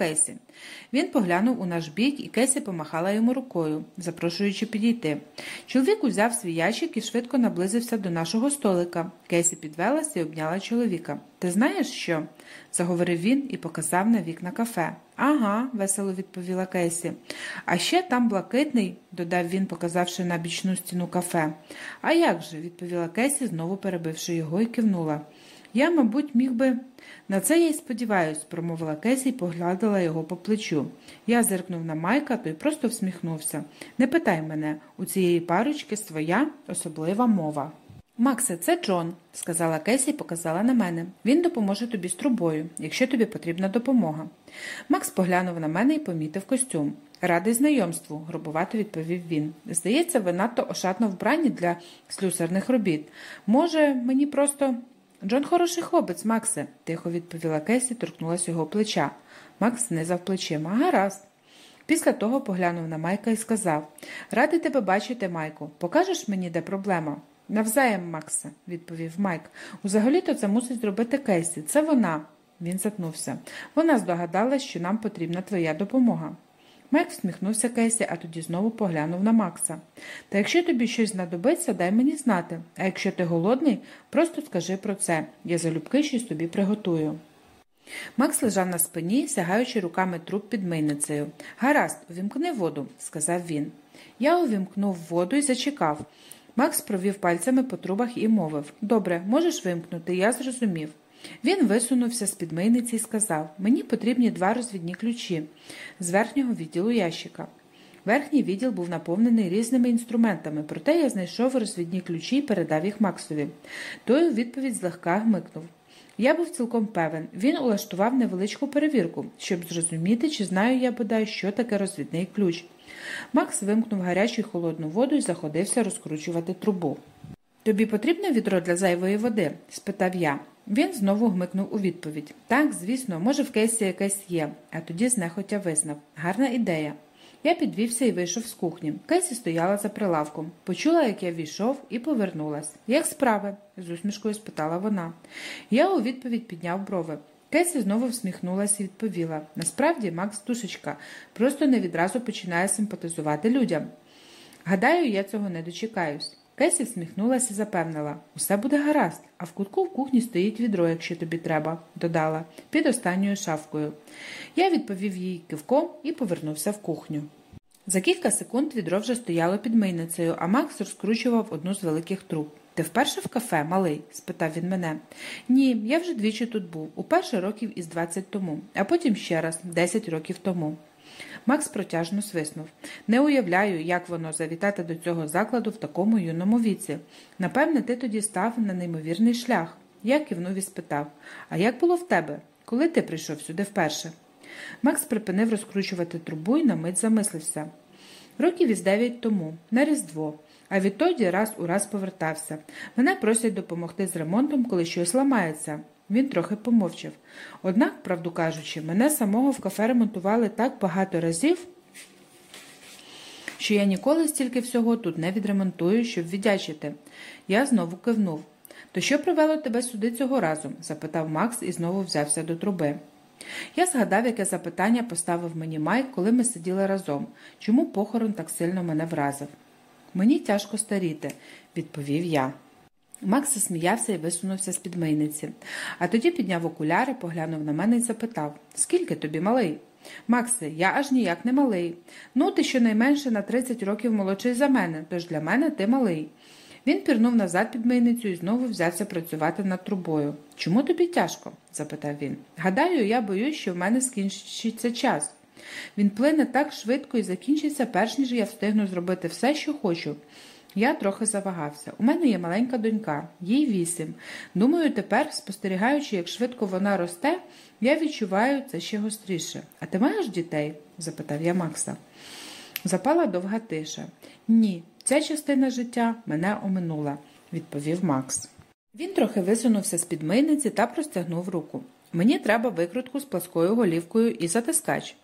Кейсі. Він поглянув у наш бік, і Кейсі помахала йому рукою, запрошуючи підійти. Чоловік узяв свій ящик і швидко наблизився до нашого столика. Кейсі підвелася і обняла чоловіка. Ти знаєш що? заговорив він і показав на вікна кафе. Ага, весело відповіла Кейсі. А ще там блакитний, додав він, показавши на бічну стіну кафе. А як же? відповіла Кейсі, знову перебивши його, і кивнула. Я, мабуть, міг би. На це я й сподіваюсь, промовила Кесі і погладила його по плечу. Я зиркнув на Майка, той просто всміхнувся. Не питай мене, у цієї парочки своя особлива мова. Максе, це Джон, сказала Кесі і показала на мене. Він допоможе тобі з трубою, якщо тобі потрібна допомога. Макс поглянув на мене і помітив костюм. Радий знайомству, грубувато відповів він. Здається, ви надто ошатно вбрані для слюсарних робіт. Може, мені просто. Джон хороший хлопець, Максе, тихо відповіла Кесі, торкнулася його плеча. Макс знизав плечима. Гаразд. Після того поглянув на Майка і сказав Радий тебе бачити, Майку. Покажеш мені, де проблема? Навзаєм, Максе, відповів Майк. Узагалі-то це мусить зробити Кейсі. Це вона. Він затнувся. Вона здогадалась, що нам потрібна твоя допомога. Майк всміхнувся Кейсі, а тоді знову поглянув на Макса. Та якщо тобі щось знадобиться, дай мені знати. А якщо ти голодний, просто скажи про це. Я залюбки щось тобі приготую. Макс лежав на спині, сягаючи руками труп під мийницею. Гаразд, увімкни воду, сказав він. Я увімкнув воду і зачекав. Макс провів пальцями по трубах і мовив Добре, можеш вимкнути, я зрозумів. Він висунувся з під мийниці і сказав Мені потрібні два розвідні ключі з верхнього відділу ящика. Верхній відділ був наповнений різними інструментами, проте я знайшов розвідні ключі і передав їх Максові. Той у відповідь злегка гмикнув. Я був цілком певен, він улаштував невеличку перевірку, щоб зрозуміти, чи знаю я бодай, що таке розвідний ключ. Макс вимкнув гарячу й холодну воду і заходився розкручувати трубу. Тобі потрібне відро для зайвої води? спитав я. Він знову гмикнув у відповідь Так, звісно, може, в кейсі якесь є, а тоді знехотя визнав. Гарна ідея. Я підвівся і вийшов з кухні. Кейсі стояла за прилавком. Почула, як я війшов, і повернулась. Як справи? з усмішкою спитала вона. Я у відповідь підняв брови. Кесі знову всміхнулася і відповіла Насправді, Макс душечка, просто не відразу починає симпатизувати людям. Гадаю, я цього не дочекаюсь. Кесі всміхнулася запевнила усе буде гаразд, а в кутку в кухні стоїть відро, якщо тобі треба, додала, під останньою шавкою. Я відповів їй кивком і повернувся в кухню. За кілька секунд відро вже стояло під мийницею, а Макс розкручував одну з великих труб. Ти вперше в кафе, малий? спитав він мене. Ні, я вже двічі тут був, уперше років із двадцять тому, а потім ще раз, десять років тому. Макс протяжно свиснув. Не уявляю, як воно завітати до цього закладу в такому юному віці. Напевне, ти тоді став на неймовірний шлях. Я кивнув і спитав А як було в тебе? Коли ти прийшов сюди вперше? Макс припинив розкручувати трубу і на мить замислився. Років із дев'ять тому, на Різдво, а відтоді раз у раз повертався. Мене просять допомогти з ремонтом, коли щось ламається. Він трохи помовчав. Однак, правду кажучи, мене самого в кафе ремонтували так багато разів, що я ніколи стільки всього тут не відремонтую, щоб віддячити. Я знову кивнув. То що привело тебе сюди цього разу? запитав Макс і знову взявся до труби. Я згадав, яке запитання поставив мені Майк, коли ми сиділи разом. Чому похорон так сильно мене вразив? Мені тяжко старіти, відповів я. Макс засміявся і висунувся з під мийниці, а тоді підняв окуляри, поглянув на мене і запитав Скільки тобі малий? Максе, я аж ніяк не малий. Ну, ти щонайменше на 30 років молодший за мене, тож для мене ти малий. Він пірнув назад під мийницю і знову взявся працювати над трубою. Чому тобі тяжко? запитав він. Гадаю, я боюсь, що в мене скінчиться час. Він плине так швидко і закінчиться, перш ніж я встигну зробити все, що хочу. Я трохи завагався. У мене є маленька донька, їй вісім. Думаю, тепер, спостерігаючи, як швидко вона росте, я відчуваю це ще гостріше. А ти маєш дітей? запитав я Макса. Запала довга тиша. Ні, ця частина життя мене оминула, відповів Макс. Він трохи висунувся з під мийниці та простягнув руку. Мені треба викрутку з пласкою голівкою і затискач.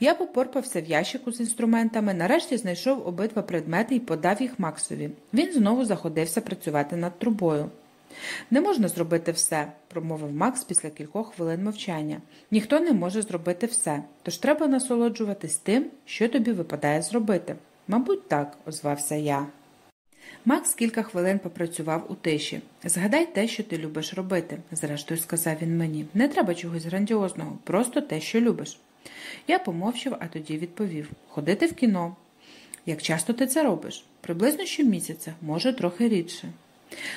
Я попорпався в ящику з інструментами, нарешті знайшов обидва предмети і подав їх Максові. Він знову заходився працювати над трубою. Не можна зробити все, промовив Макс після кількох хвилин мовчання. Ніхто не може зробити все, тож треба насолоджуватись тим, що тобі випадає зробити. Мабуть, так, озвався я. Макс кілька хвилин попрацював у тиші. Згадай те, що ти любиш робити, зрештою сказав він мені. Не треба чогось грандіозного, просто те, що любиш. Я помовчав, а тоді відповів ходити в кіно. Як часто ти це робиш? Приблизно щомісяця, може, трохи рідше.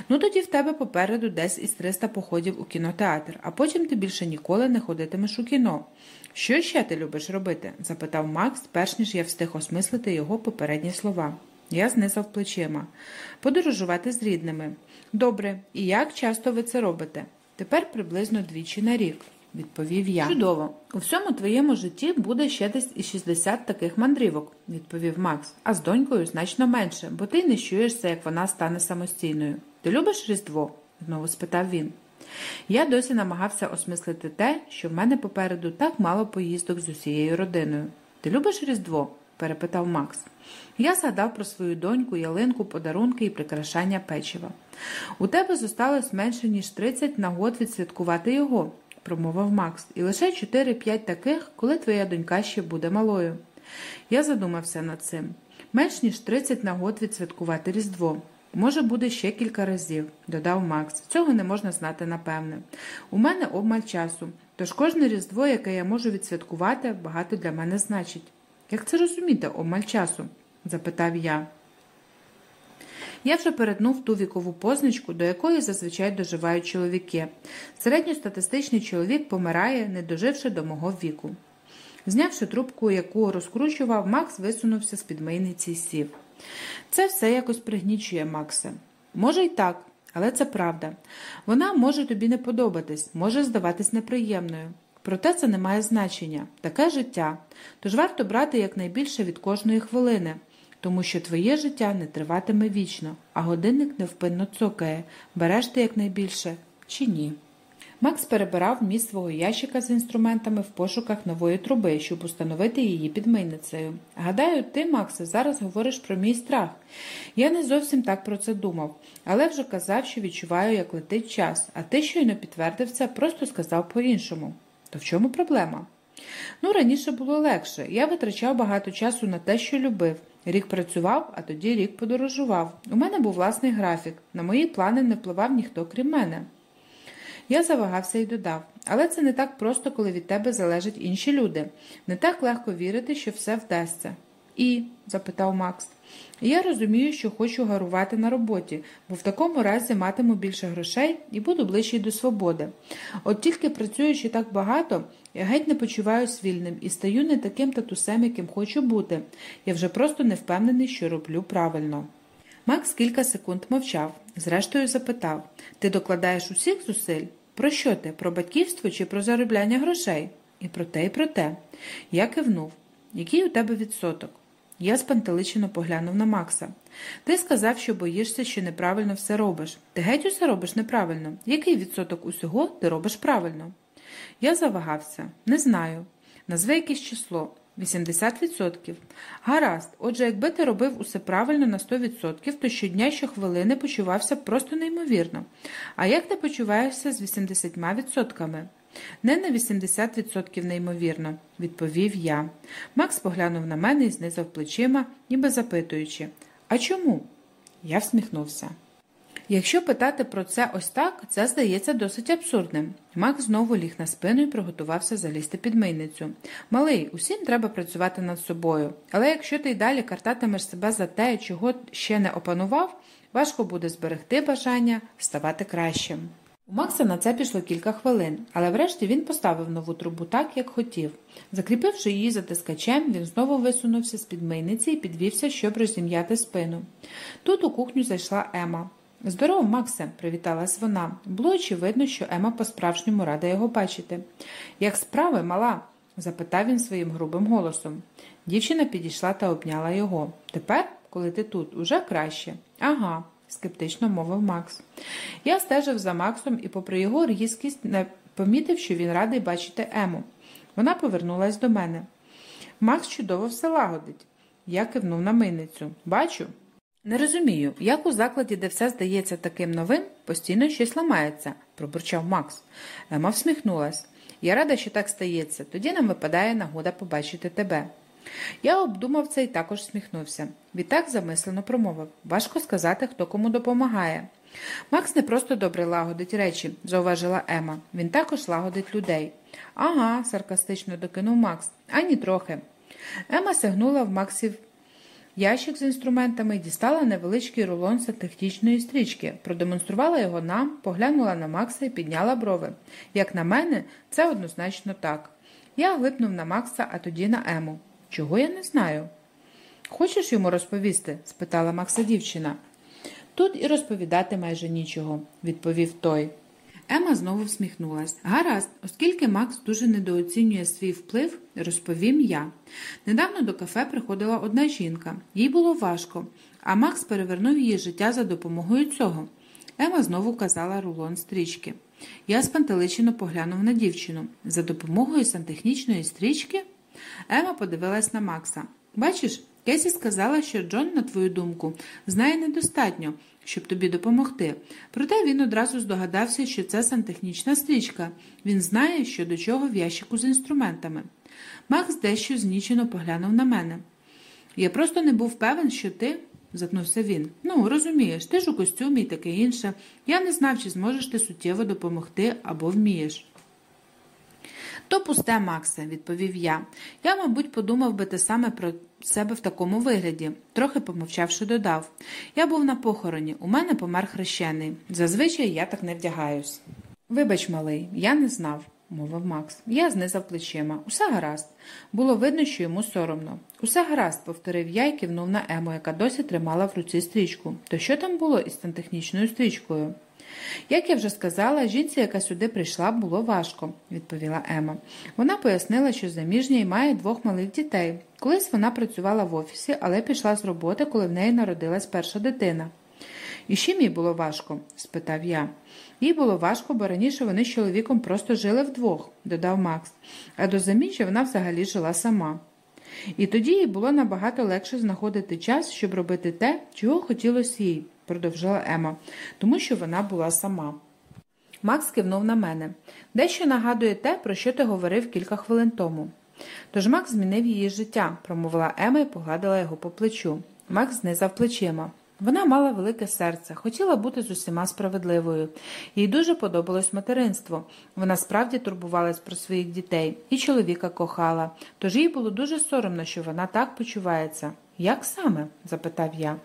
Ну тоді в тебе попереду десь із 300 походів у кінотеатр, а потім ти більше ніколи не ходитимеш у кіно. Що ще ти любиш робити? запитав Макс, перш ніж я встиг осмислити його попередні слова. Я знизав плечима. Подорожувати з рідними. Добре, і як часто ви це робите? Тепер приблизно двічі на рік, відповів я. Чудово. У всьому твоєму житті буде ще десь і 60 таких мандрівок, відповів Макс, а з донькою значно менше, бо ти не чуєшся, як вона стане самостійною. Ти любиш Різдво? знову спитав він. Я досі намагався осмислити те, що в мене попереду так мало поїздок з усією родиною. Ти любиш Різдво? перепитав Макс. Я згадав про свою доньку, ялинку, подарунки і прикрашання печива. У тебе зосталось менше, ніж 30 нагод відсвяткувати його, промовив Макс, і лише 4-5 таких, коли твоя донька ще буде малою. Я задумався над цим. Менш ніж 30 нагод відсвяткувати Різдво. Може, буде ще кілька разів, додав Макс. Цього не можна знати напевне. У мене обмаль часу, тож кожне різдво, яке я можу відсвяткувати, багато для мене значить. Як це розуміти, обмаль часу? запитав я. Я вже перетнув ту вікову позначку, до якої зазвичай доживають чоловіки. Середньостатистичний чоловік помирає, не доживши до мого віку. Знявши трубку, яку розкручував, Макс висунувся з під мийниці і сів. Це все якось пригнічує Макса. Може, й так, але це правда. Вона може тобі не подобатись, може здаватись неприємною. Проте це не має значення таке життя. Тож варто брати якнайбільше від кожної хвилини, тому що твоє життя не триватиме вічно, а годинник невпинно цокає береш ти якнайбільше чи ні. Макс перебирав міст свого ящика з інструментами в пошуках нової труби, щоб установити її під мийницею. Гадаю, ти, Максе, зараз говориш про мій страх. Я не зовсім так про це думав, але вже казав, що відчуваю, як летить час, а ти щойно підтвердив це, просто сказав по-іншому. То в чому проблема? Ну, раніше було легше. Я витрачав багато часу на те, що любив. Рік працював, а тоді рік подорожував. У мене був власний графік. На мої плани не впливав ніхто крім мене. Я завагався і додав, але це не так просто, коли від тебе залежать інші люди. Не так легко вірити, що все вдасться. І? запитав Макс. Я розумію, що хочу гарувати на роботі, бо в такому разі матиму більше грошей і буду ближчий до свободи. От тільки працюючи так багато, я геть не почуваюся вільним і стаю не таким татусем, яким хочу бути. Я вже просто не впевнений, що роблю правильно. Макс кілька секунд мовчав, зрештою запитав Ти докладаєш усіх зусиль? Про що ти? Про батьківство чи про заробляння грошей? І про те, і про те. Я кивнув. Який у тебе відсоток? Я спантеличено поглянув на Макса. Ти сказав, що боїшся, що неправильно все робиш. Ти геть усе робиш неправильно. Який відсоток усього ти робиш правильно? Я завагався. Не знаю. Назви якесь число. 80%. Гаразд, отже, якби ти робив усе правильно на 100%, то щодня щохвилини почувався просто неймовірно. А як ти почуваєшся з 80%? Не на 80% неймовірно, відповів я. Макс поглянув на мене і знизав плечима, ніби запитуючи А чому? Я всміхнувся. Якщо питати про це ось так, це здається досить абсурдним. Макс знову ліг на спину і приготувався залізти під мийницю. Малий, усім треба працювати над собою, але якщо ти й далі картатимеш себе за те, чого ще не опанував, важко буде зберегти бажання ставати кращим. У Макса на це пішло кілька хвилин, але врешті він поставив нову трубу так, як хотів. Закріпивши її затискачем, він знову висунувся з під мийниці і підвівся, щоб розім'яти спину. Тут у кухню зайшла Ема. Здорово, Максе, привіталась вона. Було очевидно, що Ема по-справжньому рада його бачити. Як справи, мала? запитав він своїм грубим голосом. Дівчина підійшла та обняла його. Тепер, коли ти тут, уже краще. Ага, скептично мовив Макс. Я стежив за Максом і, попри його різкість, не помітив, що він радий бачити Ему. Вона повернулась до мене. Макс чудово все лагодить. Я кивнув на мийницю. Бачу. Не розумію, як у закладі, де все здається таким новим, постійно щось ламається, пробурчав Макс. Ема всміхнулась. Я рада, що так стається, тоді нам випадає нагода побачити тебе. Я обдумав це і також сміхнувся. Відтак замислено промовив важко сказати, хто кому допомагає. Макс не просто добре лагодить речі, зауважила Ема. Він також лагодить людей. Ага, саркастично докинув Макс, ані трохи. Ема сягнула в Максів ящик з інструментами і дістала невеличкий рулон сантехнічної стрічки, продемонструвала його нам, поглянула на Макса і підняла брови. Як на мене, це однозначно так. Я глипнув на Макса, а тоді на Ему. Чого я не знаю? Хочеш йому розповісти? спитала Макса дівчина. Тут і розповідати майже нічого, відповів той. Ема знову всміхнулась. Гаразд, оскільки Макс дуже недооцінює свій вплив, розповім я. Недавно до кафе приходила одна жінка, їй було важко, а Макс перевернув її життя за допомогою цього. Ема знову казала рулон стрічки. Я спантеличено поглянув на дівчину. За допомогою сантехнічної стрічки? Ема подивилась на Макса. Бачиш, Кесі сказала, що Джон, на твою думку, знає недостатньо, щоб тобі допомогти. Проте він одразу здогадався, що це сантехнічна стрічка. Він знає, що до чого в ящику з інструментами. Макс дещо знічено поглянув на мене. Я просто не був певен, що ти. затнувся він. Ну, розумієш, ти ж у костюмі і таке інше. Я не знав, чи зможеш ти суттєво допомогти або вмієш. То пусте, Максе, відповів я. Я, мабуть, подумав би те саме про себе в такому вигляді, трохи помовчавши, додав. Я був на похороні, у мене помер хрещений. Зазвичай я так не вдягаюсь. Вибач, малий, я не знав, мовив Макс. Я знизав плечима. Усе гаразд. Було видно, що йому соромно. Усе гаразд, повторив я і кивнув на Ему, яка досі тримала в руці стрічку. То що там було із сантехнічною стрічкою? Як я вже сказала, жінці, яка сюди прийшла, було важко, відповіла Ема. Вона пояснила, що заміжня і має двох малих дітей. Колись вона працювала в офісі, але пішла з роботи, коли в неї народилась перша дитина. І чим їй було важко? спитав я. Їй було важко, бо раніше вони з чоловіком просто жили вдвох, додав Макс, а до заміжжя вона взагалі жила сама. І тоді їй було набагато легше знаходити час, щоб робити те, чого хотілося їй продовжила Ема, тому що вона була сама. Макс кивнув на мене. Дещо нагадує те, про що ти говорив кілька хвилин тому. Тож Макс змінив її життя, промовила Ема і погладила його по плечу. Макс знизав плечима. Вона мала велике серце, хотіла бути з усіма справедливою. Їй дуже подобалось материнство. Вона справді турбувалась про своїх дітей і чоловіка кохала, тож їй було дуже соромно, що вона так почувається. Як саме? запитав я.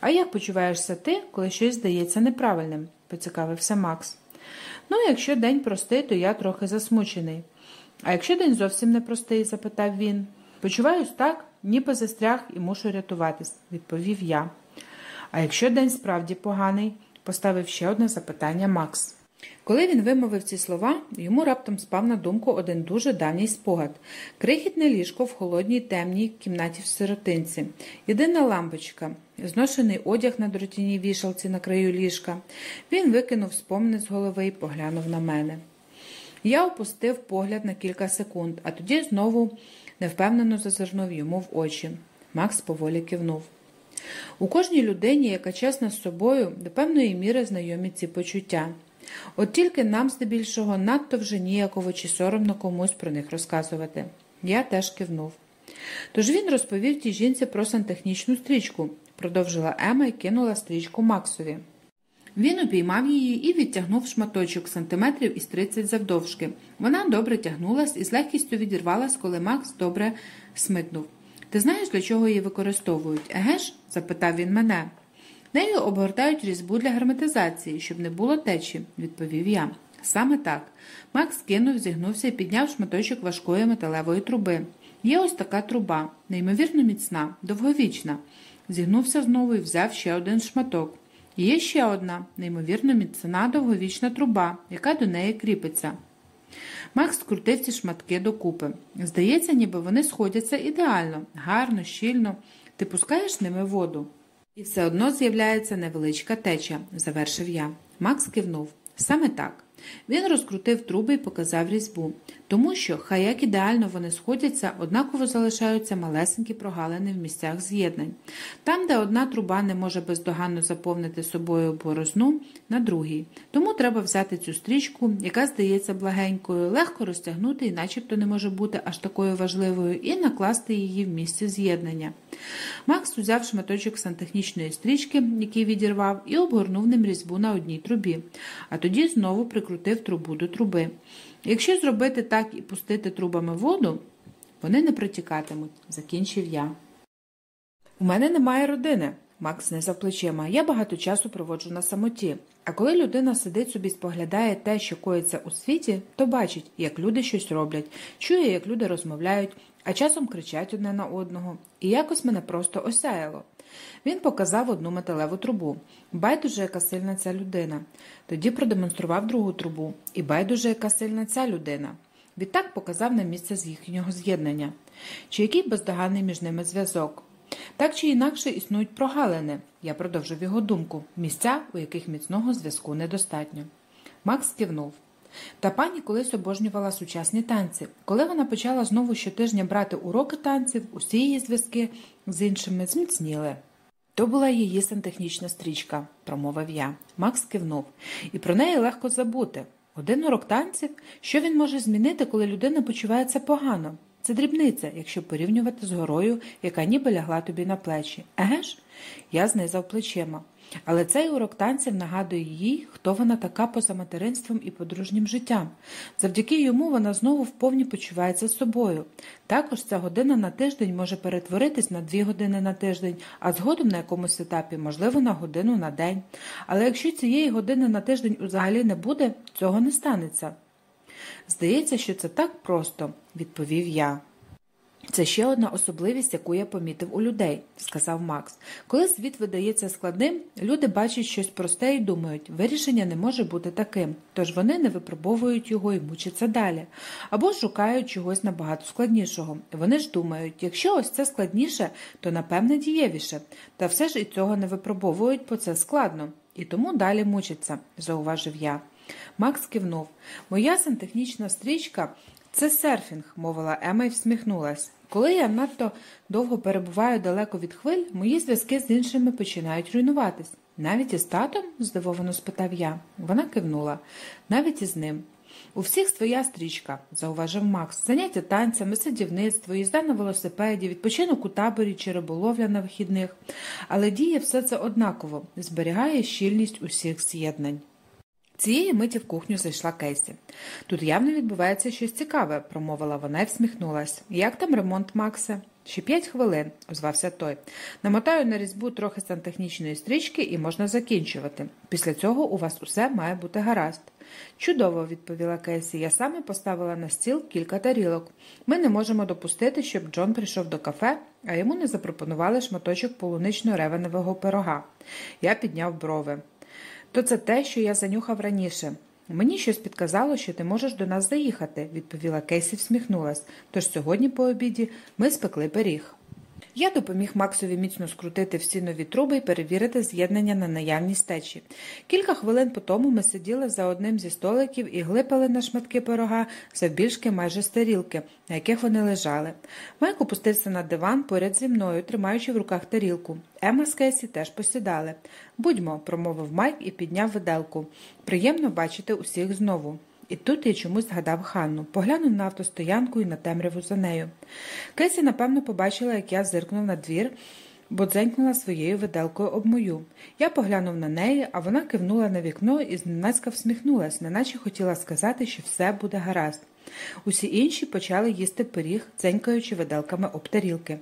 А як почуваєшся ти, коли щось здається неправильним? поцікавився Макс. Ну, якщо день простий, то я трохи засмучений. А якщо день зовсім непростий? запитав він. Почуваюсь так, ніби застряг і мушу рятуватись, відповів я. А якщо день справді поганий, поставив ще одне запитання Макс. Коли він вимовив ці слова, йому раптом спав на думку один дуже давній спогад крихітне ліжко в холодній темній кімнаті в сиротинці, єдина лампочка, зношений одяг на дротяній вішалці на краю ліжка. Він викинув спомини з голови і поглянув на мене. Я опустив погляд на кілька секунд, а тоді знову невпевнено зазирнув йому в очі. Макс поволі кивнув. У кожній людині, яка чесна з собою, до певної міри знайомі ці почуття. От тільки нам, здебільшого, надто вже ніяково чи соромно комусь про них розказувати. Я теж кивнув. Тож він розповів тій жінці про сантехнічну стрічку, продовжила Ема і кинула стрічку Максові. Він упіймав її і відтягнув шматочок сантиметрів із 30 завдовжки. Вона добре тягнулась і з легкістю відірвалась, коли Макс добре смикнув. Ти знаєш, для чого її використовують? Еге ж? запитав він мене. Нею обгортають різьбу для герметизації, щоб не було течі, відповів я. Саме так. Макс кинув, зігнувся і підняв шматочок важкої металевої труби. Є ось така труба, неймовірно міцна, довговічна. Зігнувся знову і взяв ще один шматок. Є ще одна, неймовірно міцна довговічна труба, яка до неї кріпиться. Макс скрутив ці шматки докупи. Здається, ніби вони сходяться ідеально, гарно, щільно. Ти пускаєш ними воду. І все одно з'являється невеличка теча, завершив я. Макс кивнув. Саме так. Він розкрутив труби і показав різьбу, тому що, хай як ідеально вони сходяться, однаково залишаються малесенькі прогалини в місцях з'єднань. Там, де одна труба не може бездоганно заповнити собою борозну, на другій. Тому треба взяти цю стрічку, яка здається благенькою, легко розтягнути і начебто не може бути аж такою важливою, і накласти її в місці з'єднання. Макс узяв шматочок сантехнічної стрічки, який відірвав, і обгорнув ним різьбу на одній трубі, а тоді знову прикрутив трубу до труби. Якщо зробити так і пустити трубами воду, вони не протікатимуть, закінчив я. У мене немає родини. Макс знизав плечима. Я багато часу проводжу на самоті. А коли людина сидить собі споглядає те, що коїться у світі, то бачить, як люди щось роблять, чує, як люди розмовляють, а часом кричать одне на одного. І якось мене просто осяяло. Він показав одну металеву трубу. Байдуже, яка сильна ця людина. Тоді продемонстрував другу трубу. І байдуже, яка сильна ця людина. Відтак показав на місце з їхнього з'єднання. Чи який бездоганний між ними зв'язок? Так чи інакше існують прогалини, я продовжив його думку, місця, у яких міцного зв'язку недостатньо. Макс кивнув. Та пані колись обожнювала сучасні танці. Коли вона почала знову щотижня брати уроки танців, усі її зв'язки з іншими зміцніли. То була її сантехнічна стрічка, промовив я. Макс кивнув, і про неї легко забути. Один урок танців, що він може змінити, коли людина почувається погано. Це дрібниця, якщо порівнювати з горою, яка ніби лягла тобі на плечі. Еге ж? Я знизав плечима. Але цей урок танців нагадує їй, хто вона така поза материнством і подружнім життям. Завдяки йому вона знову вповні почувається собою. Також ця година на тиждень може перетворитись на дві години на тиждень, а згодом на якомусь етапі, можливо, на годину на день. Але якщо цієї години на тиждень взагалі не буде, цього не станеться. Здається, що це так просто, відповів я. Це ще одна особливість, яку я помітив у людей, сказав Макс. Коли світ видається складним, люди бачать щось просте і думають, вирішення не може бути таким, тож вони не випробовують його і мучаться далі, або шукають чогось набагато складнішого. Вони ж думають, якщо ось це складніше, то напевне дієвіше, та все ж і цього не випробовують, бо це складно, і тому далі мучаться, зауважив я. Макс кивнув. Моя сантехнічна стрічка це серфінг, мовила Ема і всміхнулась. Коли я надто довго перебуваю далеко від хвиль, мої зв'язки з іншими починають руйнуватись. Навіть із татом? здивовано спитав я. Вона кивнула. Навіть із ним. У всіх своя стрічка, зауважив Макс, заняття танцями, садівництво, їзда на велосипеді, відпочинок у таборі чи риболовля на вихідних. Але діє все це однаково, зберігає щільність усіх з'єднань. Цієї миті в кухню зайшла Кейсі. Тут явно відбувається щось цікаве, промовила вона і всміхнулась. Як там ремонт, Максе? Ще п'ять хвилин, озвався той. Намотаю на різьбу трохи сантехнічної стрічки і можна закінчувати. Після цього у вас усе має бути гаразд. Чудово, відповіла Кейсі. Я саме поставила на стіл кілька тарілок. Ми не можемо допустити, щоб Джон прийшов до кафе, а йому не запропонували шматочок полунично-ревеневого пирога. Я підняв брови то це те, що я занюхав раніше. Мені щось підказало, що ти можеш до нас заїхати, відповіла Кейсі, всміхнулась. Тож сьогодні по обіді ми спекли пиріг. Я допоміг Максові міцно скрутити всі нові труби і перевірити з'єднання на наявність течі. Кілька хвилин по тому ми сиділи за одним зі столиків і глипали на шматки пирога завбільшки майже з тарілки, на яких вони лежали. Майк опустився на диван поряд зі мною, тримаючи в руках тарілку. Ема з Кесі теж посідали. Будьмо, промовив Майк і підняв виделку. Приємно бачити усіх знову. І тут я чомусь згадав Ханну, поглянув на автостоянку і на темряву за нею. Кесі, напевно, побачила, як я зиркнув на двір, бо дзенькнула своєю виделкою об мою. Я поглянув на неї, а вона кивнула на вікно і зненацька всміхнулась, неначе хотіла сказати, що все буде гаразд. Усі інші почали їсти пиріг, дзенькаючи виделками об тарілки.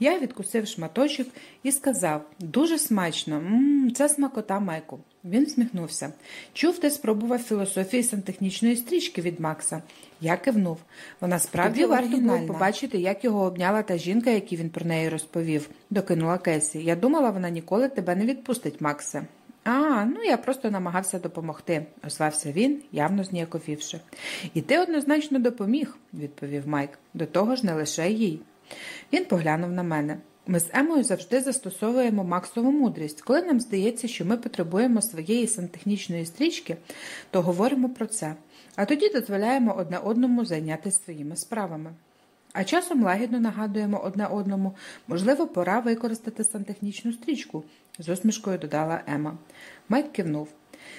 Я відкусив шматочок і сказав дуже смачно, М -м, це смакота Майку. Він всміхнувся. Чув, ти спробував філософії сантехнічної стрічки від Макса. Я кивнув. Вона справді варто було побачити, як його обняла та жінка, який він про неї розповів, докинула Кесі. Я думала, вона ніколи тебе не відпустить, Максе. А, ну я просто намагався допомогти, озвався він, явно зніяковівши. І ти однозначно допоміг, відповів Майк. До того ж, не лише їй. Він поглянув на мене. Ми з Емою завжди застосовуємо Максову мудрість. Коли нам здається, що ми потребуємо своєї сантехнічної стрічки, то говоримо про це, а тоді дозволяємо одне одному зайнятися своїми справами. А часом лагідно нагадуємо одне одному, можливо, пора використати сантехнічну стрічку, з усмішкою додала Ема. Майк кивнув.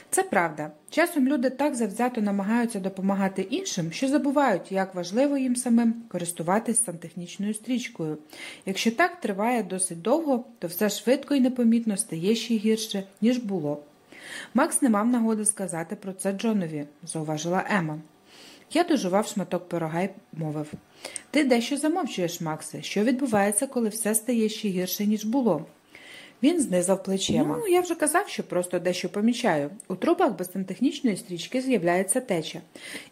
Це правда. Часом люди так завзято намагаються допомагати іншим, що забувають, як важливо їм самим користуватись сантехнічною стрічкою. Якщо так триває досить довго, то все швидко і непомітно стає ще гірше, ніж було. Макс не мав нагоди сказати про це Джонові, зауважила Ема. Я дожував шматок пирога й мовив Ти дещо замовчуєш, Максе, що відбувається, коли все стає ще гірше, ніж було. Він знизав плечима. Ну, я вже казав, що просто дещо помічаю. У трубах без сантехнічної стрічки з'являється теча.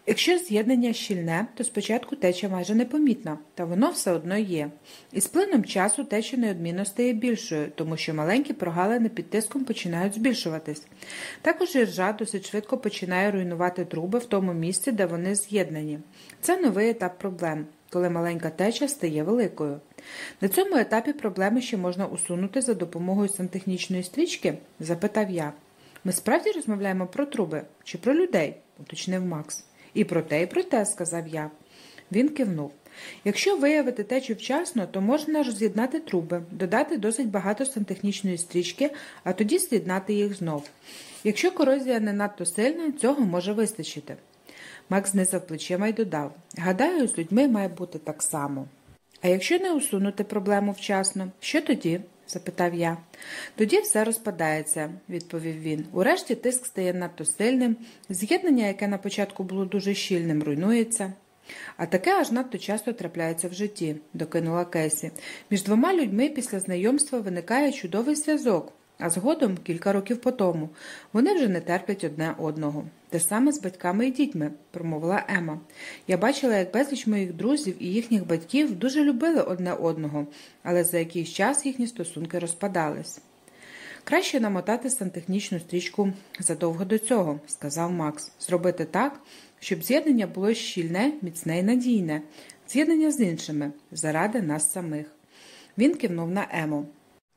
Якщо з'єднання щільне, то спочатку теча майже непомітна, та воно все одно є. І з плином часу теча неодмінно стає більшою, тому що маленькі прогалини під тиском починають збільшуватись. Також іржа досить швидко починає руйнувати труби в тому місці, де вони з'єднані. Це новий етап проблем коли маленька теча стає великою. На цьому етапі проблеми ще можна усунути за допомогою сантехнічної стрічки? запитав я. Ми справді розмовляємо про труби чи про людей, уточнив Макс. І про те, і про те, сказав я. Він кивнув. Якщо виявити течу вчасно, то можна роз'єднати труби, додати досить багато сантехнічної стрічки, а тоді з'єднати їх знов. Якщо корозія не надто сильна, цього може вистачити. Макс знизав плечима й додав Гадаю, з людьми має бути так само. А якщо не усунути проблему вчасно, що тоді? запитав я. Тоді все розпадається, відповів він. Урешті тиск стає надто сильним, з'єднання, яке на початку було дуже щільним, руйнується. А таке аж надто часто трапляється в житті, докинула Кесі. Між двома людьми після знайомства виникає чудовий зв'язок, а згодом, кілька років по тому, вони вже не терплять одне одного. Те саме з батьками і дітьми, промовила Ема. Я бачила, як безліч моїх друзів і їхніх батьків дуже любили одне одного, але за якийсь час їхні стосунки розпадались. Краще намотати сантехнічну стрічку задовго до цього, сказав Макс, зробити так, щоб з'єднання було щільне, міцне і надійне, з'єднання з іншими, заради нас самих. Він кивнув на Ему.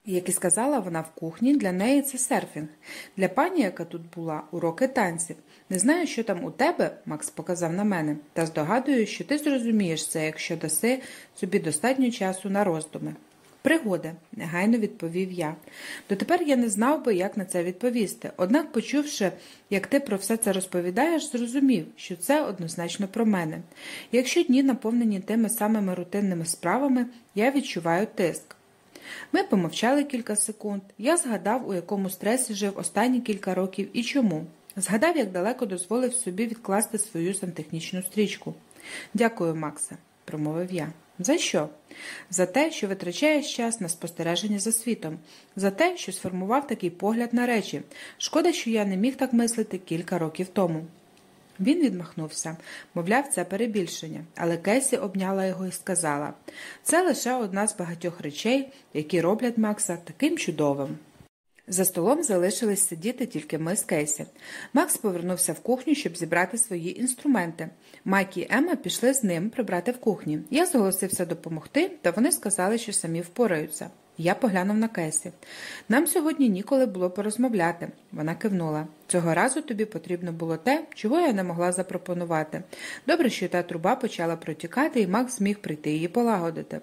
Як і сказала вона в кухні, для неї це серфінг. Для пані, яка тут була, уроки танців. Не знаю, що там у тебе, Макс показав на мене, та здогадую, що ти зрозумієш це, якщо даси собі достатньо часу на роздуми. Пригоди, негайно відповів я. Дотепер я не знав би, як на це відповісти. Однак, почувши, як ти про все це розповідаєш, зрозумів, що це однозначно про мене. Якщо дні наповнені тими самими рутинними справами, я відчуваю тиск. Ми помовчали кілька секунд. Я згадав, у якому стресі жив останні кілька років і чому. Згадав, як далеко дозволив собі відкласти свою сантехнічну стрічку. Дякую, Максе, промовив я. За що? За те, що витрачаєш час на спостереження за світом, за те, що сформував такий погляд на речі. Шкода, що я не міг так мислити кілька років тому. Він відмахнувся, мовляв, це перебільшення, але Кесі обняла його і сказала це лише одна з багатьох речей, які роблять Макса таким чудовим. За столом залишились сидіти тільки ми з Кейсі. Макс повернувся в кухню, щоб зібрати свої інструменти. Майк і Ема пішли з ним прибрати в кухні. Я зголосився допомогти, та вони сказали, що самі впораються. Я поглянув на Кесі. Нам сьогодні ніколи було порозмовляти. Вона кивнула. Цього разу тобі потрібно було те, чого я не могла запропонувати. Добре, що та труба почала протікати, і Макс зміг прийти її полагодити.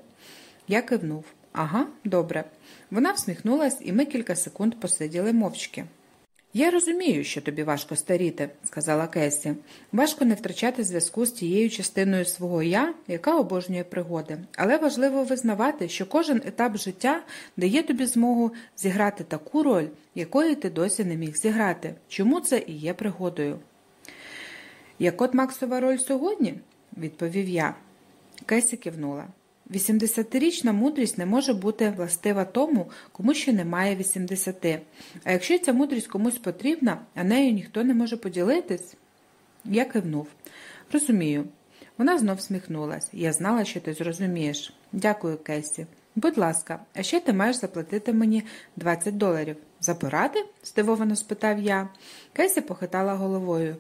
Я кивнув. Ага, добре. Вона всміхнулась, і ми кілька секунд посиділи мовчки. Я розумію, що тобі важко старіти, сказала Кесі. Важко не втрачати зв'язку з тією частиною свого я, яка обожнює пригоди. Але важливо визнавати, що кожен етап життя дає тобі змогу зіграти таку роль, якої ти досі не міг зіграти. Чому це і є пригодою? Як от Максова роль сьогодні? відповів я. Кесі кивнула. Вісімдесятирічна мудрість не може бути властива тому, кому ще немає 80. А якщо ця мудрість комусь потрібна, а нею ніхто не може поділитись, я кивнув. Розумію. Вона знов сміхнулась. Я знала, що ти зрозумієш. Дякую, Кесі. Будь ласка, а ще ти маєш заплатити мені 20 доларів. За поради? здивовано спитав я. Кесі похитала головою.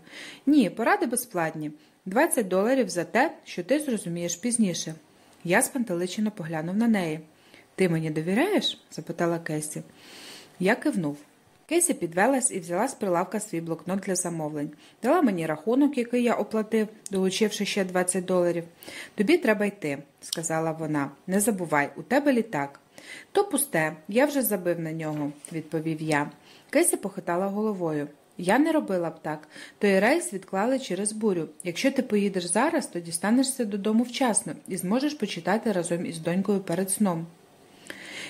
Ні, поради безплатні. 20 доларів за те, що ти зрозумієш пізніше. Я спантеличено поглянув на неї. Ти мені довіряєш? запитала Кесі. Я кивнув. Кейсі підвелась і взяла з прилавка свій блокнот для замовлень. Дала мені рахунок, який я оплатив, долучивши ще 20 доларів. Тобі треба йти, сказала вона. Не забувай, у тебе літак. То пусте, я вже забив на нього, відповів я. Кейсі похитала головою. Я не робила б так. Той рейс відклали через бурю. Якщо ти поїдеш зараз, то дістанешся додому вчасно і зможеш почитати разом із донькою перед сном.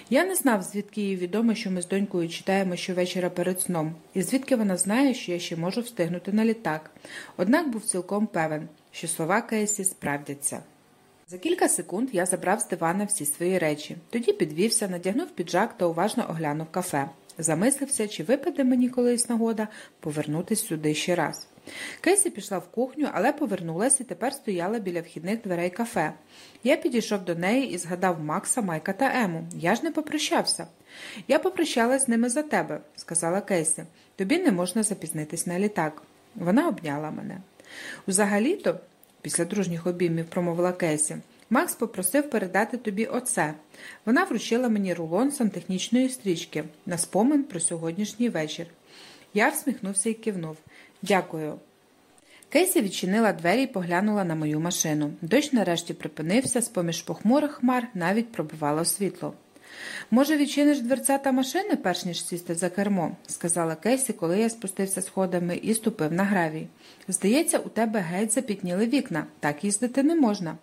Я не знав, звідки їй відомо, що ми з донькою читаємо щовечора перед сном, і звідки вона знає, що я ще можу встигнути на літак. Однак був цілком певен, що слова Кейсі справдяться. За кілька секунд я забрав з дивана всі свої речі, тоді підвівся, надягнув піджак та уважно оглянув кафе. Замислився, чи випаде мені колись нагода повернутися сюди ще раз. Кейсі пішла в кухню, але повернулася і тепер стояла біля вхідних дверей кафе. Я підійшов до неї і згадав Макса, Майка та Ему. Я ж не попрощався. Я попрощалась з ними за тебе, сказала Кейсі. Тобі не можна запізнитись на літак. Вона обняла мене. Взагалі-то, після дружніх обіймів промовила Кейсі, Макс попросив передати тобі оце. Вона вручила мені рулон сантехнічної стрічки на спомин про сьогоднішній вечір. Я всміхнувся і кивнув. Дякую. Кейсі відчинила двері і поглянула на мою машину. Дощ нарешті припинився, з поміж похмурих хмар навіть пробивало світло. Може, відчиниш дверцята машини, перш ніж сісти за кермо, сказала Кейсі, коли я спустився сходами і ступив на гравій. Здається, у тебе геть запітніли вікна, так їздити не можна.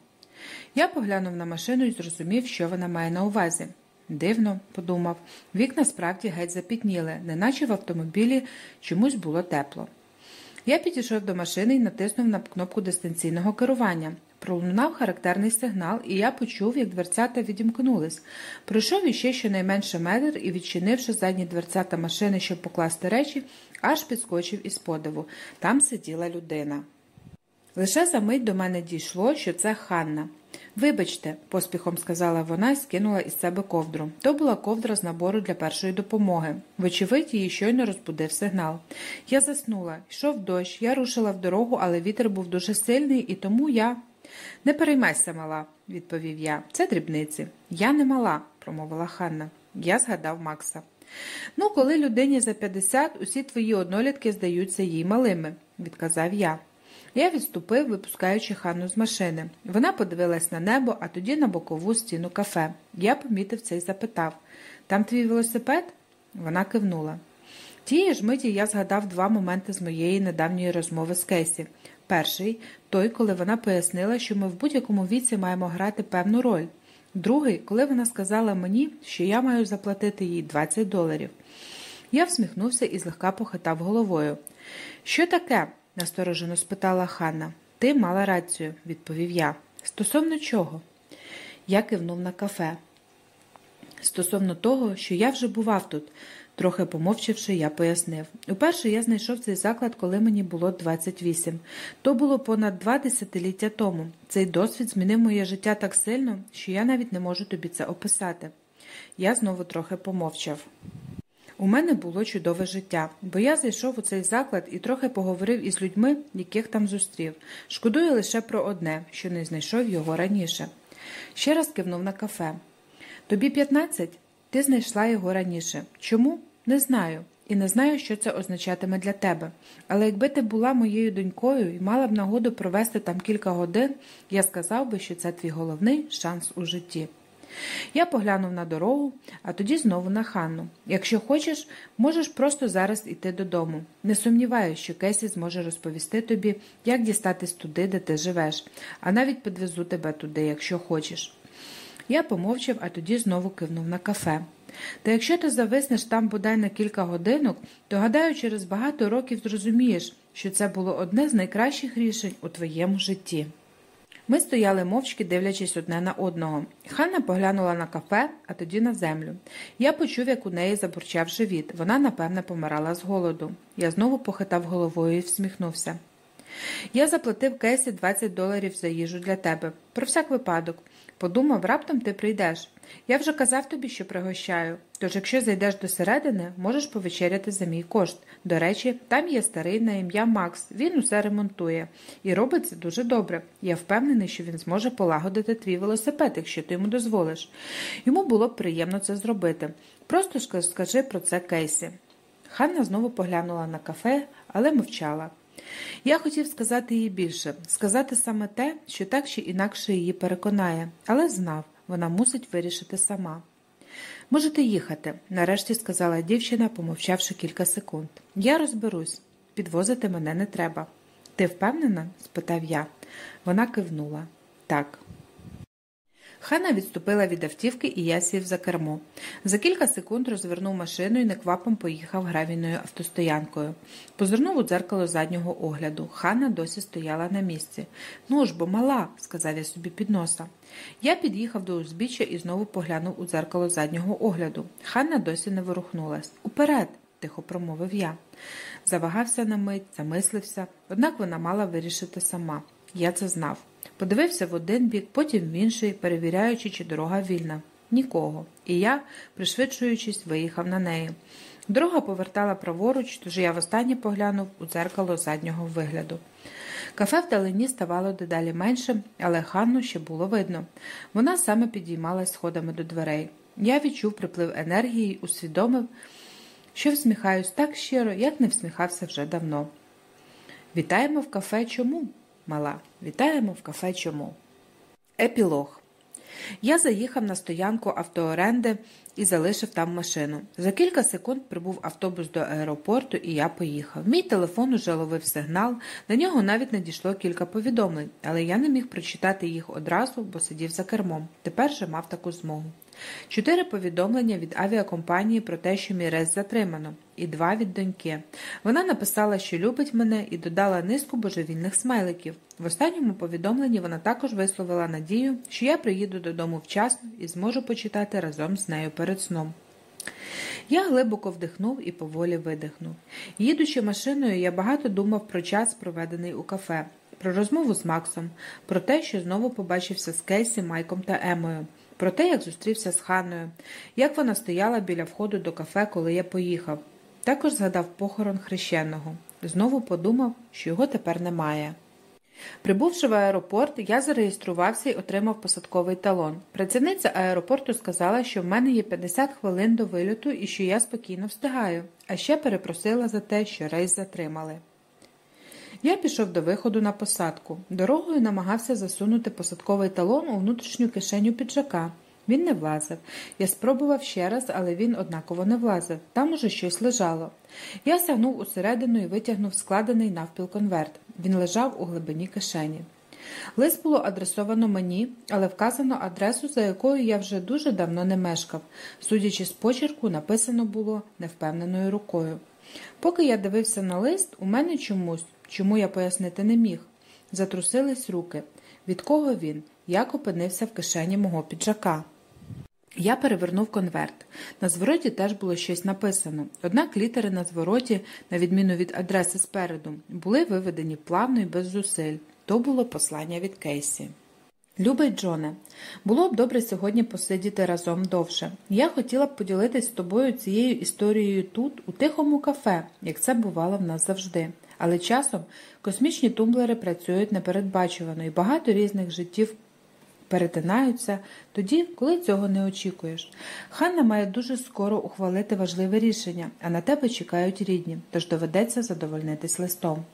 Я поглянув на машину і зрозумів, що вона має на увазі. Дивно, подумав, вікна справді геть запітніли, неначе в автомобілі чомусь було тепло. Я підійшов до машини і натиснув на кнопку дистанційного керування. Пролунав характерний сигнал, і я почув, як дверцята відімкнулись. Пройшов іще щонайменше метр і, відчинивши задні дверцята машини, щоб покласти речі, аж підскочив із подиву. Там сиділа людина. Лише за мить до мене дійшло, що це Ханна. Вибачте, поспіхом сказала вона і скинула із себе ковдру. То була ковдра з набору для першої допомоги. Вочевидь, її щойно розбудив сигнал. Я заснула, йшов дощ, я рушила в дорогу, але вітер був дуже сильний, і тому я. Не переймайся, мала, відповів я. Це дрібниці. Я не мала, промовила Ханна. Я згадав Макса. Ну, коли людині за 50, усі твої однолітки здаються їй малими, відказав я. Я відступив, випускаючи Ханну з машини. Вона подивилась на небо, а тоді на бокову стіну кафе. Я помітив це і запитав Там твій велосипед? Вона кивнула. Тієї ж миті я згадав два моменти з моєї недавньої розмови з Кейсі. Перший той, коли вона пояснила, що ми в будь-якому віці маємо грати певну роль. Другий, коли вона сказала мені, що я маю заплатити їй 20 доларів. Я всміхнувся і злегка похитав головою. Що таке? Насторожено спитала Ханна. Ти мала рацію, відповів я. Стосовно чого? Я кивнув на кафе. Стосовно того, що я вже бував тут, трохи помовчавши, я пояснив. Уперше я знайшов цей заклад, коли мені було 28. То було понад два десятиліття тому. Цей досвід змінив моє життя так сильно, що я навіть не можу тобі це описати. Я знову трохи помовчав. У мене було чудове життя, бо я зайшов у цей заклад і трохи поговорив із людьми, яких там зустрів. Шкодую лише про одне, що не знайшов його раніше. Ще раз кивнув на кафе. Тобі 15? Ти знайшла його раніше. Чому? Не знаю. І не знаю, що це означатиме для тебе. Але якби ти була моєю донькою і мала б нагоду провести там кілька годин, я сказав би, що це твій головний шанс у житті. Я поглянув на дорогу, а тоді знову на Ханну. Якщо хочеш, можеш просто зараз іти додому. Не сумніваюся, що Кесі зможе розповісти тобі, як дістатись туди, де ти живеш, а навіть підвезу тебе туди, якщо хочеш. Я помовчав, а тоді знову кивнув на кафе. Та якщо ти зависнеш там бодай на кілька годинок, то гадаю, через багато років зрозумієш, що це було одне з найкращих рішень у твоєму житті. Ми стояли мовчки, дивлячись одне на одного. Ханна поглянула на кафе, а тоді на землю. Я почув, як у неї забурчав живіт. Вона, напевне, помирала з голоду. Я знову похитав головою і всміхнувся. Я заплатив Кесі 20 доларів за їжу для тебе. Про всяк випадок. Подумав, раптом ти прийдеш. Я вже казав тобі, що пригощаю. Тож, якщо зайдеш до середини, можеш повечеряти за мій кошт. До речі, там є старий на ім'я Макс. Він усе ремонтує і робить це дуже добре. Я впевнений, що він зможе полагодити твій велосипед, якщо ти йому дозволиш. Йому було б приємно це зробити. Просто скажи про це Кейсі. Ханна знову поглянула на кафе, але мовчала. Я хотів сказати їй більше, сказати саме те, що так чи інакше її переконає, але знав, вона мусить вирішити сама. Можете їхати, нарешті сказала дівчина, помовчавши кілька секунд. Я розберусь, підвозити мене не треба. Ти впевнена? спитав я. Вона кивнула. Так. Хана відступила від автівки, і я сів за кермо. За кілька секунд розвернув машину і неквапом поїхав гравійною автостоянкою. Позирнув у дзеркало заднього огляду. Хана досі стояла на місці. Ну ж бо мала, сказав я собі під носа. Я під'їхав до узбіччя і знову поглянув у дзеркало заднього огляду. Ханна досі не ворухнулась. Уперед, тихо промовив я. Завагався на мить, замислився, однак вона мала вирішити сама. Я це знав. Подивився в один бік, потім в інший, перевіряючи, чи дорога вільна. Нікого. І я, пришвидшуючись, виїхав на неї. Дорога повертала праворуч, тож я востаннє поглянув у дзеркало заднього вигляду. Кафе вдалині ставало дедалі менше, але Ханну ще було видно. Вона саме підіймалась сходами до дверей. Я відчув приплив енергії усвідомив, що всміхаюсь так щиро, як не всміхався вже давно. Вітаємо в кафе чому? Мала, вітаємо в кафе чому. Епілог. Я заїхав на стоянку автооренди і залишив там машину. За кілька секунд прибув автобус до аеропорту, і я поїхав. Мій телефон уже ловив сигнал, на нього навіть надійшло кілька повідомлень, але я не міг прочитати їх одразу, бо сидів за кермом. Тепер же мав таку змогу. Чотири повідомлення від авіакомпанії про те, що мій рейс затримано, і два від доньки. Вона написала, що любить мене, і додала низку божевільних смайликів. В останньому повідомленні вона також висловила надію, що я приїду додому вчасно і зможу почитати разом з нею перед сном. Я глибоко вдихнув і поволі видихнув. Їдучи машиною, я багато думав про час, проведений у кафе, про розмову з Максом, про те, що знову побачився з Кейсі, Майком та Емою, про те, як зустрівся з Ханною, як вона стояла біля входу до кафе, коли я поїхав. Також згадав похорон хрещеного. Знову подумав, що його тепер немає. Прибувши в аеропорт, я зареєструвався і отримав посадковий талон. Працівниця аеропорту сказала, що в мене є 50 хвилин до вильоту і що я спокійно встигаю, а ще перепросила за те, що рейс затримали. Я пішов до виходу на посадку. Дорогою намагався засунути посадковий талон у внутрішню кишеню піджака. Він не влазив. Я спробував ще раз, але він однаково не влазив. Там уже щось лежало. Я сягнув усередину і витягнув складений навпіл конверт. Він лежав у глибині кишені. Лист було адресовано мені, але вказано адресу, за якою я вже дуже давно не мешкав. Судячи з почерку, написано було невпевненою рукою. Поки я дивився на лист, у мене чомусь, чому я пояснити не міг, затрусились руки. Від кого він? Як опинився в кишені мого піджака? Я перевернув конверт. На звороті теж було щось написано, однак літери на звороті, на відміну від адреси спереду, були виведені плавно і без зусиль. То було послання від Кейсі. Любий Джоне, було б добре сьогодні посидіти разом довше. Я хотіла б поділитись з тобою цією історією тут, у тихому кафе, як це бувало в нас завжди. Але часом космічні тумблери працюють непередбачувано і багато різних життів перетинаються тоді, коли цього не очікуєш. Ханна має дуже скоро ухвалити важливе рішення, а на тебе чекають рідні, тож доведеться задовольнитись листом.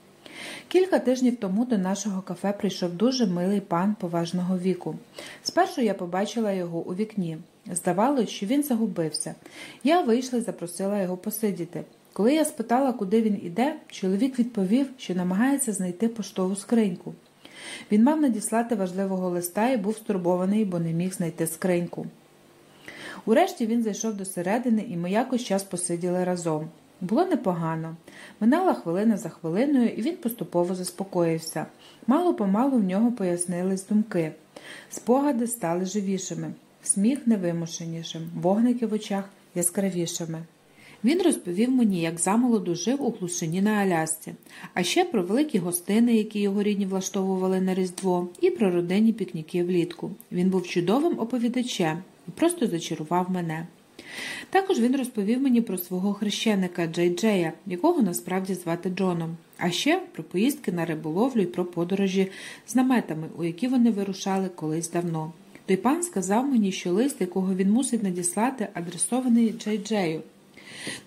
Кілька тижнів тому до нашого кафе прийшов дуже милий пан поважного віку. Спершу я побачила його у вікні. Здавалось, що він загубився. Я вийшла і запросила його посидіти. Коли я спитала, куди він іде, чоловік відповів, що намагається знайти поштову скриньку. Він мав надіслати важливого листа і був стурбований, бо не міг знайти скриньку. Урешті він зайшов до середини, і ми якось час посиділи разом. Було непогано. Минала хвилина за хвилиною, і він поступово заспокоївся. Мало помалу в нього пояснились думки. Спогади стали живішими, сміх невимушенішим, вогники в очах яскравішими. Він розповів мені, як замолоду жив у глушині на Алясці, а ще про великі гостини, які його рідні влаштовували на Різдво, і про родинні пікніки влітку. Він був чудовим оповідачем і просто зачарував мене. Також він розповів мені про свого хрещеника Джей Джея, якого насправді звати Джоном, а ще про поїздки на риболовлю і про подорожі з наметами, у які вони вирушали колись давно. Той пан сказав мені, що лист, якого він мусить надіслати, адресований Джей Джею.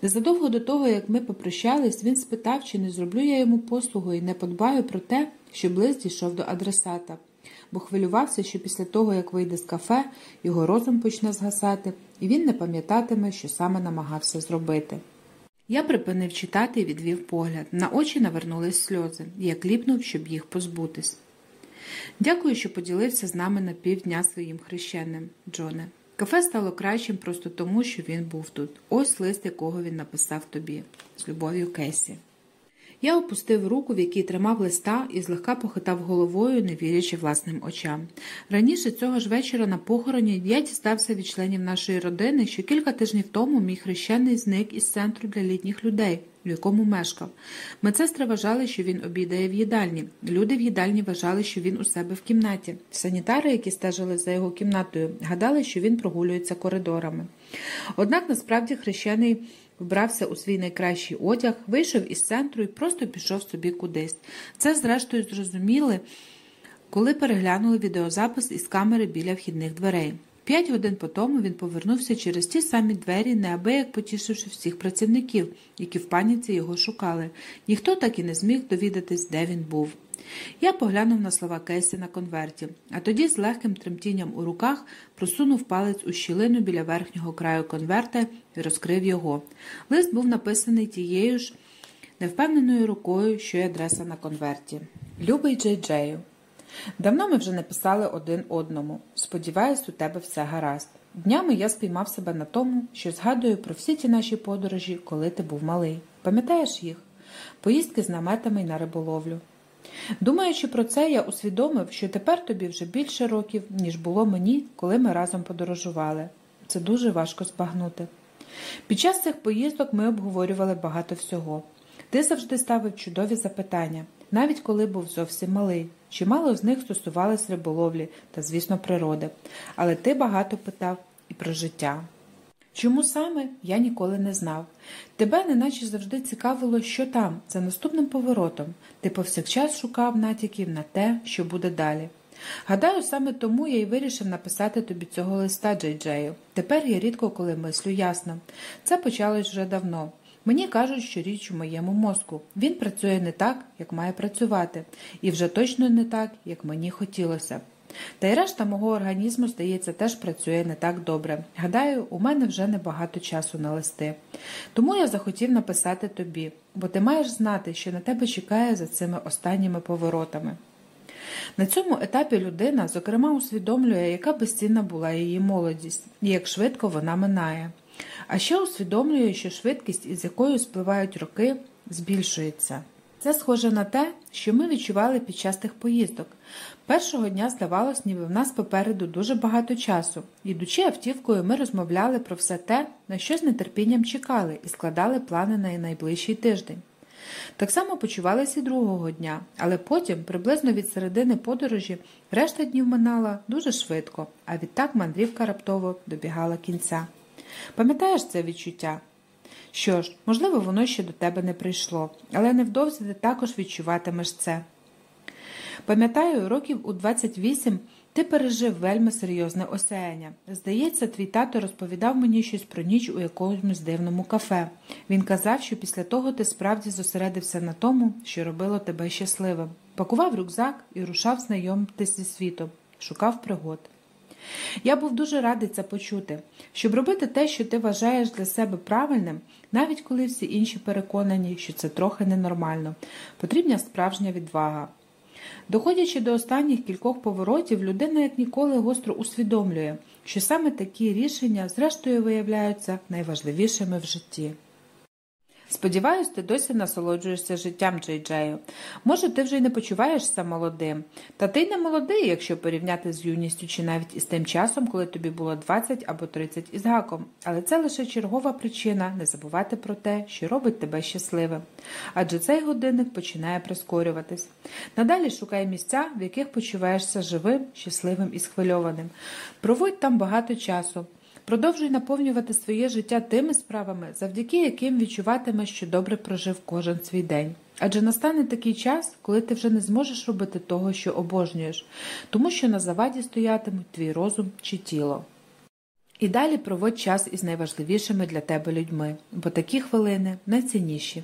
Незадовго до того, як ми попрощались, він спитав, чи не зроблю я йому послугу і не подбаю про те, щоб лист дійшов до адресата, бо хвилювався, що після того, як вийде з кафе, його розум почне згасати, і він не пам'ятатиме, що саме намагався зробити. Я припинив читати і відвів погляд. На очі навернулись сльози, я кліпнув, щоб їх позбутись. Дякую, що поділився з нами на півдня своїм хрещенним, Джоне. Кафе стало кращим просто тому, що він був тут. Ось лист, якого він написав тобі. З любов'ю Кесі. Я опустив руку, в якій тримав листа, і злегка похитав головою, не вірячи власним очам. Раніше цього ж вечора на похороні я дістався від членів нашої родини, що кілька тижнів тому мій хрещений зник із центру для літніх людей, в якому мешкав. Медсестри вважали, що він обідає в їдальні. Люди в їдальні вважали, що він у себе в кімнаті. Санітари, які стежили за його кімнатою, гадали, що він прогулюється коридорами. Однак насправді хрещений вбрався у свій найкращий одяг, вийшов із центру і просто пішов собі кудись. Це, зрештою, зрозуміли, коли переглянули відеозапис із камери біля вхідних дверей. П'ять годин по тому він повернувся через ті самі двері, неабияк потішивши всіх працівників, які в паніці його шукали. Ніхто так і не зміг довідатись, де він був. Я поглянув на слова Кейсі на конверті, а тоді з легким тремтінням у руках просунув палець у щілину біля верхнього краю конверта і розкрив його. Лист був написаний тією ж невпевненою рукою, що й адреса на конверті. Любий Джей Джею. Давно ми вже не писали один одному. Сподіваюсь, у тебе все гаразд. Днями я спіймав себе на тому, що згадую про всі ті наші подорожі, коли ти був малий. Пам'ятаєш їх? Поїздки з наметами й на риболовлю. Думаючи про це, я усвідомив, що тепер тобі вже більше років, ніж було мені, коли ми разом подорожували. Це дуже важко збагнути. Під час цих поїздок ми обговорювали багато всього. Ти завжди ставив чудові запитання, навіть коли був зовсім малий. Чимало з них стосувались риболовлі та, звісно, природи, але ти багато питав і про життя. Чому саме я ніколи не знав. Тебе неначе завжди цікавило, що там, за наступним поворотом. Ти повсякчас шукав натяків на те, що буде далі. Гадаю, саме тому я й вирішив написати тобі цього листа, Джей Джею. Тепер я рідко коли мислю ясно. Це почалось вже давно. Мені кажуть, що річ у моєму мозку. Він працює не так, як має працювати, і вже точно не так, як мені хотілося. Та й решта мого організму, здається, теж працює не так добре. Гадаю, у мене вже небагато часу на листи. Тому я захотів написати тобі, бо ти маєш знати, що на тебе чекає за цими останніми поворотами. На цьому етапі людина, зокрема, усвідомлює, яка безцінна була її молодість і як швидко вона минає. А ще усвідомлює, що швидкість, із якою спливають роки, збільшується. Це схоже на те, що ми відчували під час тих поїздок. Першого дня здавалось, ніби в нас попереду дуже багато часу. Ідучи автівкою, ми розмовляли про все те, на що з нетерпінням чекали, і складали плани на найближчий тиждень. Так само почувалися і другого дня, але потім, приблизно від середини подорожі, решта днів минала дуже швидко, а відтак мандрівка раптово добігала кінця. Пам'ятаєш це відчуття? Що ж, можливо, воно ще до тебе не прийшло, але невдовзі ти також відчуватимеш це. Пам'ятаю, років у 28 ти пережив вельми серйозне осяяння. Здається, твій тато розповідав мені щось про ніч у якомусь дивному кафе. Він казав, що після того ти справді зосередився на тому, що робило тебе щасливим. Пакував рюкзак і рушав знайомитись зі світом, шукав пригод. Я був дуже радий це почути, щоб робити те, що ти вважаєш для себе правильним, навіть коли всі інші переконані, що це трохи ненормально, потрібна справжня відвага. Доходячи до останніх кількох поворотів, людина як ніколи гостро усвідомлює, що саме такі рішення, зрештою, виявляються найважливішими в житті. Сподіваюсь, ти досі насолоджуєшся життям, Джей Джею. Може, ти вже й не почуваєшся молодим. Та ти не молодий, якщо порівняти з юністю чи навіть із тим часом, коли тобі було 20 або 30 із гаком. Але це лише чергова причина не забувати про те, що робить тебе щасливим. Адже цей годинник починає прискорюватись. Надалі шукай місця, в яких почуваєшся живим, щасливим і схвильованим. Проводь там багато часу. Продовжуй наповнювати своє життя тими справами, завдяки яким відчуватимеш, що добре прожив кожен свій день. Адже настане такий час, коли ти вже не зможеш робити того, що обожнюєш, тому що на заваді стоятимуть твій розум чи тіло. І далі проводь час із найважливішими для тебе людьми, бо такі хвилини найцінніші.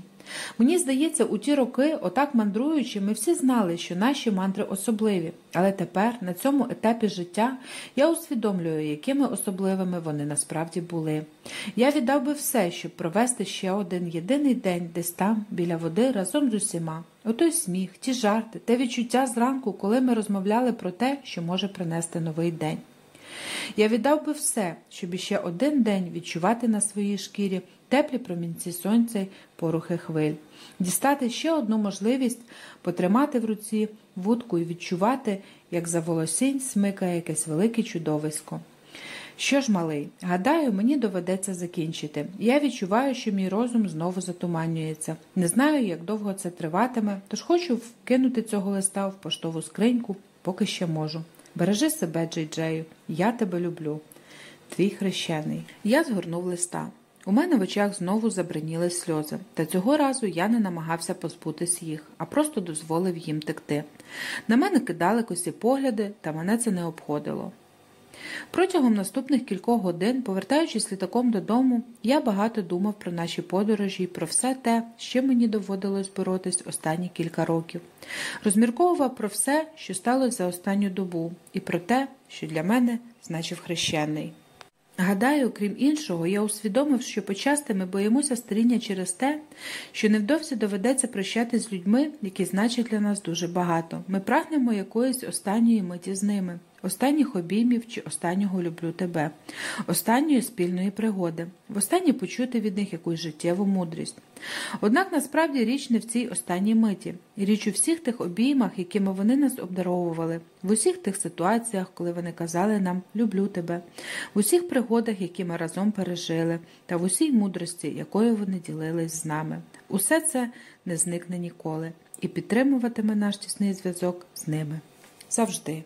Мені здається, у ті роки, отак мандруючи, ми всі знали, що наші мантри особливі, але тепер, на цьому етапі життя, я усвідомлюю, якими особливими вони насправді були. Я віддав би все, щоб провести ще один єдиний день десь там, біля води, разом з усіма. Отой сміх, ті жарти, те відчуття зранку, коли ми розмовляли про те, що може принести новий день. Я віддав би все, щоб іще один день відчувати на своїй шкірі теплі промінці сонця й порухи хвиль, дістати ще одну можливість потримати в руці вудку і відчувати, як за волосінь смикає якесь велике чудовисько. Що ж, малий, гадаю, мені доведеться закінчити. Я відчуваю, що мій розум знову затуманюється. Не знаю, як довго це триватиме, тож хочу вкинути цього листа в поштову скриньку, поки ще можу. Бережи себе, Джей Джею, я тебе люблю. Твій хрещений. Я згорнув листа. У мене в очах знову забриніли сльози, та цього разу я не намагався позбутись їх, а просто дозволив їм текти. На мене кидали косі погляди, та мене це не обходило. Протягом наступних кількох годин, повертаючись літаком додому, я багато думав про наші подорожі і про все те, з чим мені доводилось боротись останні кілька років. Розмірковував про все, що сталося за останню добу, і про те, що для мене значив хрещений. Гадаю, крім іншого, я усвідомив, що почасти ми боїмося старіння через те, що невдовзі доведеться прощати з людьми, які значать для нас дуже багато. Ми прагнемо якоїсь останньої миті з ними останніх обіймів чи останнього люблю тебе, останньої спільної пригоди, востаннє почути від них якусь життєву мудрість. Однак насправді річ не в цій останній миті, і річ у всіх тих обіймах, якими вони нас обдаровували, в усіх тих ситуаціях, коли вони казали нам люблю тебе, в усіх пригодах, які ми разом пережили, та в усій мудрості, якою вони ділились з нами. Усе це не зникне ніколи і підтримуватиме наш тісний зв'язок з ними завжди.